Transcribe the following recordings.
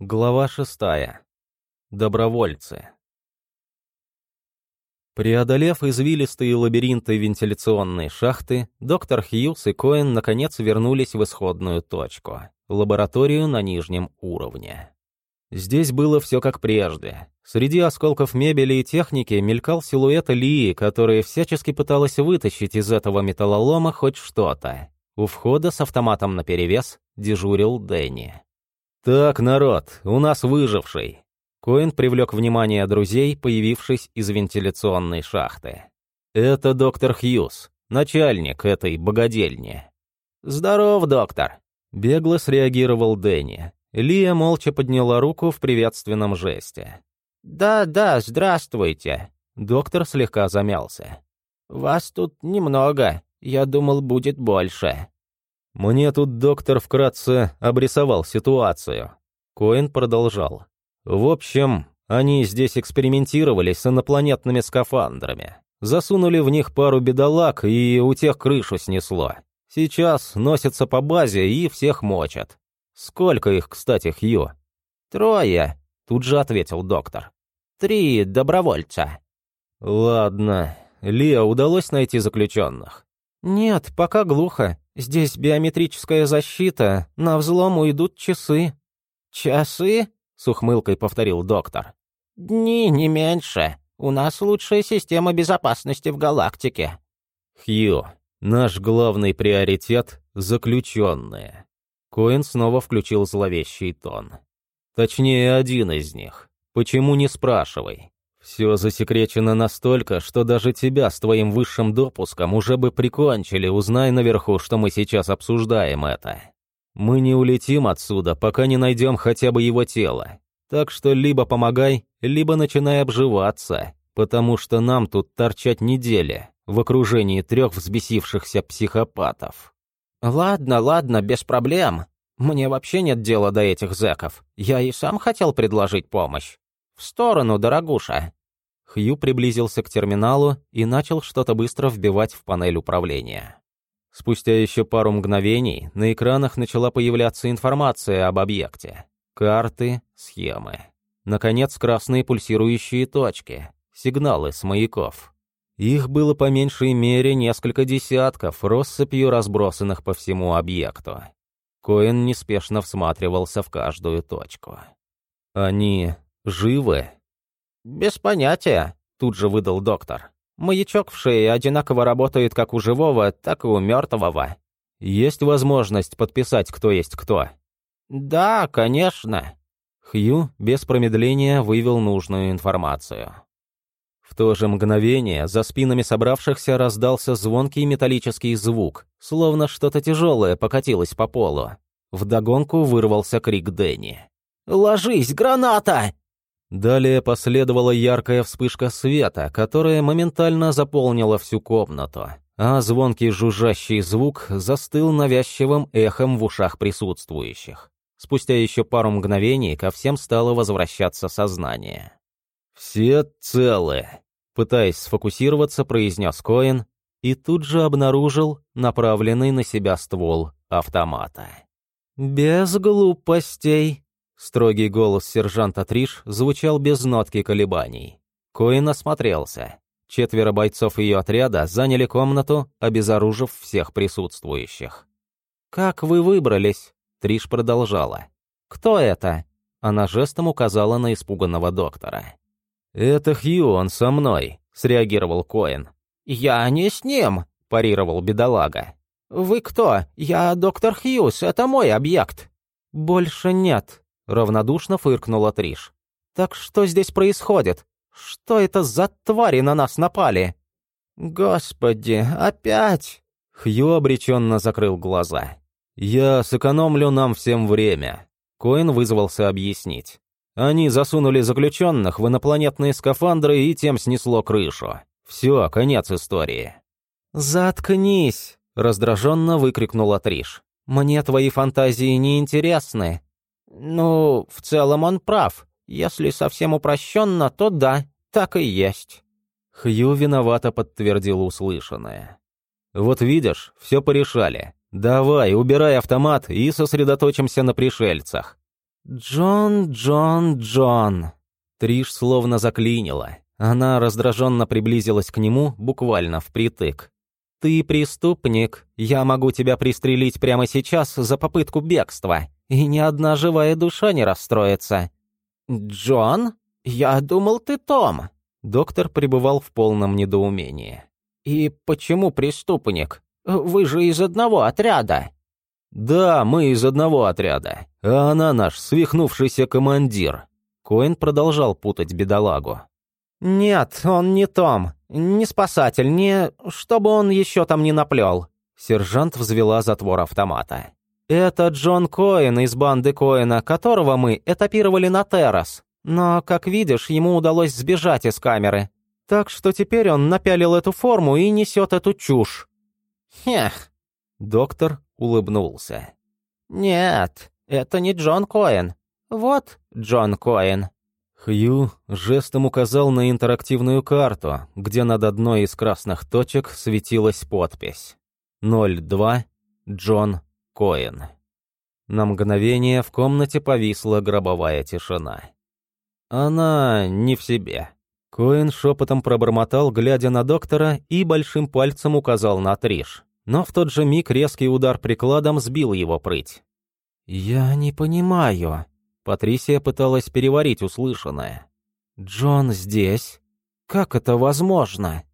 Глава шестая. Добровольцы. Преодолев извилистые лабиринты вентиляционной шахты, доктор Хьюз и Коэн наконец вернулись в исходную точку — лабораторию на нижнем уровне. Здесь было все как прежде. Среди осколков мебели и техники мелькал силуэт Лии, которая всячески пыталась вытащить из этого металлолома хоть что-то. У входа с автоматом наперевес дежурил Дэнни. «Так, народ, у нас выживший. Коин привлек внимание друзей, появившись из вентиляционной шахты. «Это доктор Хьюз, начальник этой богадельни». «Здоров, доктор!» Бегло среагировал Дэнни. Лия молча подняла руку в приветственном жесте. «Да-да, здравствуйте!» Доктор слегка замялся. «Вас тут немного. Я думал, будет больше». Мне тут доктор вкратце обрисовал ситуацию. Коин продолжал. В общем, они здесь экспериментировали с инопланетными скафандрами. Засунули в них пару бедолаг, и у тех крышу снесло. Сейчас носятся по базе и всех мочат. Сколько их, кстати, Хью? Трое, тут же ответил доктор. Три добровольца. Ладно. Лия, удалось найти заключенных? Нет, пока глухо. Здесь биометрическая защита, на взлом уйдут часы. Часы? с ухмылкой повторил доктор. «Дни не меньше. У нас лучшая система безопасности в галактике». «Хью, наш главный приоритет — заключенные». Коэн снова включил зловещий тон. «Точнее, один из них. Почему не спрашивай? Все засекречено настолько, что даже тебя с твоим высшим допуском уже бы прикончили, узнай наверху, что мы сейчас обсуждаем это. Мы не улетим отсюда, пока не найдем хотя бы его тело. Так что либо помогай, либо начинай обживаться, потому что нам тут торчать недели в окружении трех взбесившихся психопатов. Ладно, ладно, без проблем. Мне вообще нет дела до этих зэков. Я и сам хотел предложить помощь. В сторону, дорогуша. Хью приблизился к терминалу и начал что-то быстро вбивать в панель управления. Спустя еще пару мгновений на экранах начала появляться информация об объекте. Карты, схемы. Наконец, красные пульсирующие точки. Сигналы с маяков. Их было по меньшей мере несколько десятков, россыпью разбросанных по всему объекту. Коэн неспешно всматривался в каждую точку. «Они живы?» «Без понятия», — тут же выдал доктор. Маячок в шее одинаково работает как у живого, так и у мертвого. Есть возможность подписать, кто есть кто? Да, конечно. Хью без промедления вывел нужную информацию. В то же мгновение за спинами собравшихся раздался звонкий металлический звук, словно что-то тяжелое покатилось по полу. Вдогонку вырвался крик Дэнни. «Ложись, граната!» Далее последовала яркая вспышка света, которая моментально заполнила всю комнату, а звонкий жужжащий звук застыл навязчивым эхом в ушах присутствующих. Спустя еще пару мгновений ко всем стало возвращаться сознание. «Все целы», — пытаясь сфокусироваться, произнес Коэн и тут же обнаружил направленный на себя ствол автомата. «Без глупостей», Строгий голос сержанта Триш звучал без нотки колебаний. Коин осмотрелся. Четверо бойцов ее отряда заняли комнату, обезоружив всех присутствующих. «Как вы выбрались?» Триш продолжала. «Кто это?» Она жестом указала на испуганного доктора. «Это Хью, он со мной», — среагировал Коэн. «Я не с ним», — парировал бедолага. «Вы кто? Я доктор Хьюз, это мой объект». «Больше нет», Равнодушно фыркнула Триш. «Так что здесь происходит? Что это за твари на нас напали?» «Господи, опять!» Хью обреченно закрыл глаза. «Я сэкономлю нам всем время», — Коин вызвался объяснить. «Они засунули заключенных в инопланетные скафандры и тем снесло крышу. Все, конец истории». «Заткнись!» — раздраженно выкрикнула Триш. «Мне твои фантазии не интересны. Ну, в целом он прав. Если совсем упрощенно, то да, так и есть. Хью виновато подтвердил услышанное. Вот видишь, все порешали. Давай, убирай автомат и сосредоточимся на пришельцах. Джон, Джон, Джон. Триш словно заклинила. Она раздраженно приблизилась к нему, буквально впритык. «Ты преступник. Я могу тебя пристрелить прямо сейчас за попытку бегства, и ни одна живая душа не расстроится». «Джон? Я думал, ты Том». Доктор пребывал в полном недоумении. «И почему преступник? Вы же из одного отряда». «Да, мы из одного отряда, а она наш свихнувшийся командир». Коэн продолжал путать бедолагу. «Нет, он не Том. Не спасатель, не... Чтобы он еще там не наплел». Сержант взвела затвор автомата. «Это Джон Коэн из банды Коэна, которого мы этапировали на террас. Но, как видишь, ему удалось сбежать из камеры. Так что теперь он напялил эту форму и несет эту чушь». «Хех». Доктор улыбнулся. «Нет, это не Джон Коэн. Вот Джон Коэн». Хью жестом указал на интерактивную карту, где над одной из красных точек светилась подпись. 02 Джон Коэн. На мгновение в комнате повисла гробовая тишина. Она не в себе. Коэн шепотом пробормотал, глядя на доктора, и большим пальцем указал на Триш но в тот же миг резкий удар прикладом сбил его прыть. «Я не понимаю». Патрисия пыталась переварить услышанное. «Джон здесь? Как это возможно?»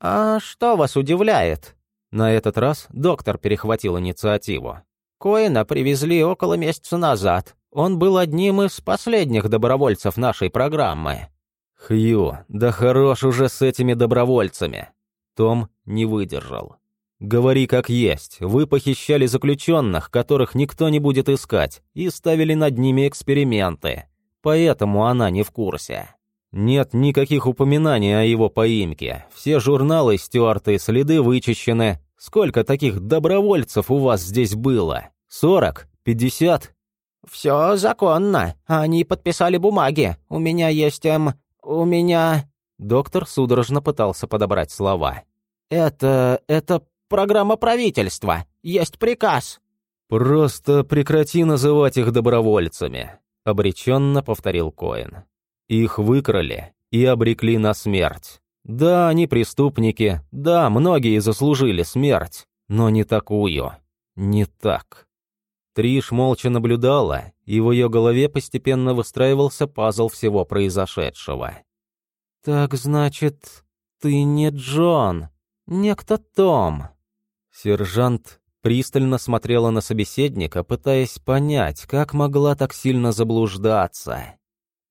«А что вас удивляет?» На этот раз доктор перехватил инициативу. «Коэна привезли около месяца назад. Он был одним из последних добровольцев нашей программы». «Хью, да хорош уже с этими добровольцами!» Том не выдержал. Говори как есть. Вы похищали заключенных, которых никто не будет искать, и ставили над ними эксперименты. Поэтому она не в курсе. Нет никаких упоминаний о его поимке. Все журналы стерты, следы вычищены. Сколько таких добровольцев у вас здесь было? Сорок? Пятьдесят? Все законно. Они подписали бумаги. У меня есть, эм... У меня... Доктор судорожно пытался подобрать слова. «Это... это программа правительства. Есть приказ». «Просто прекрати называть их добровольцами», — обреченно повторил Коэн. «Их выкрали и обрекли на смерть. Да, они преступники, да, многие заслужили смерть, но не такую. Не так». Триш молча наблюдала, и в ее голове постепенно выстраивался пазл всего произошедшего. «Так значит, ты не Джон, некто Том», Сержант пристально смотрела на собеседника, пытаясь понять, как могла так сильно заблуждаться.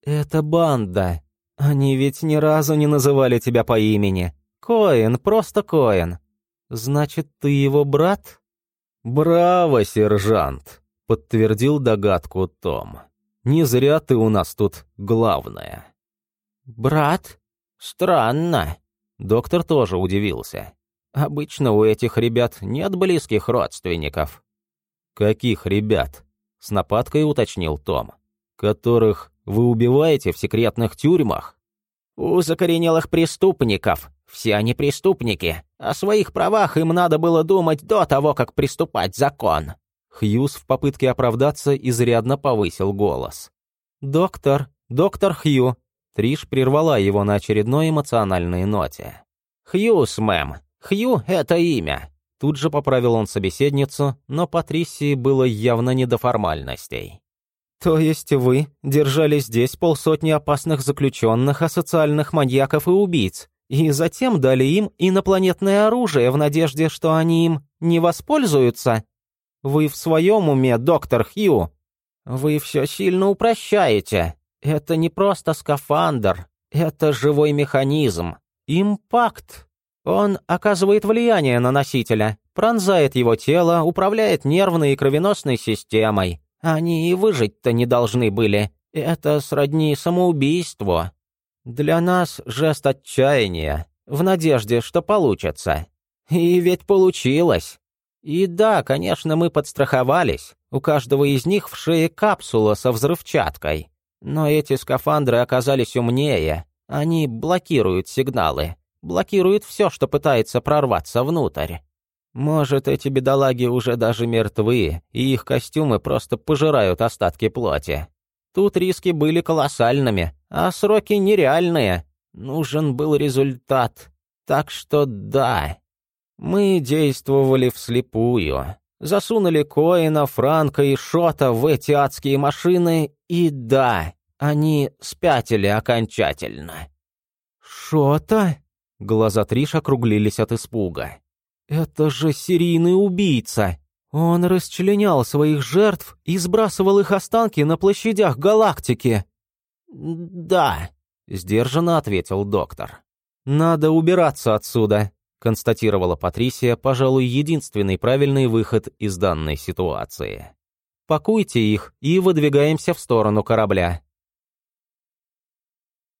«Это банда. Они ведь ни разу не называли тебя по имени. Коэн, просто Коэн. Значит, ты его брат?» «Браво, сержант!» — подтвердил догадку Том. «Не зря ты у нас тут главная». «Брат? Странно». Доктор тоже удивился. Обычно у этих ребят нет близких родственников». «Каких ребят?» — с нападкой уточнил Том. «Которых вы убиваете в секретных тюрьмах?» «У закоренелых преступников. Все они преступники. О своих правах им надо было думать до того, как приступать закон». Хьюз в попытке оправдаться изрядно повысил голос. «Доктор, доктор Хью». Триш прервала его на очередной эмоциональной ноте. «Хьюз, мэм, Хью — это имя. Тут же поправил он собеседницу, но Патрисии было явно не до формальностей. «То есть вы держали здесь полсотни опасных заключенных, асоциальных маньяков и убийц, и затем дали им инопланетное оружие в надежде, что они им не воспользуются? Вы в своем уме, доктор Хью? Вы все сильно упрощаете. Это не просто скафандр, это живой механизм. Импакт. Он оказывает влияние на носителя, пронзает его тело, управляет нервной и кровеносной системой. Они и выжить-то не должны были. Это сродни самоубийству. Для нас жест отчаяния, в надежде, что получится. И ведь получилось. И да, конечно, мы подстраховались. У каждого из них в шее капсула со взрывчаткой. Но эти скафандры оказались умнее. Они блокируют сигналы блокирует все, что пытается прорваться внутрь. Может, эти бедолаги уже даже мертвы, и их костюмы просто пожирают остатки плоти. Тут риски были колоссальными, а сроки нереальные. Нужен был результат. Так что да, мы действовали вслепую. Засунули Коина, Франка и Шота в эти адские машины, и да, они спятили окончательно. «Шота?» Глаза Триш округлились от испуга. «Это же серийный убийца! Он расчленял своих жертв и сбрасывал их останки на площадях галактики!» «Да», — сдержанно ответил доктор. «Надо убираться отсюда», — констатировала Патрисия, пожалуй, единственный правильный выход из данной ситуации. «Пакуйте их и выдвигаемся в сторону корабля.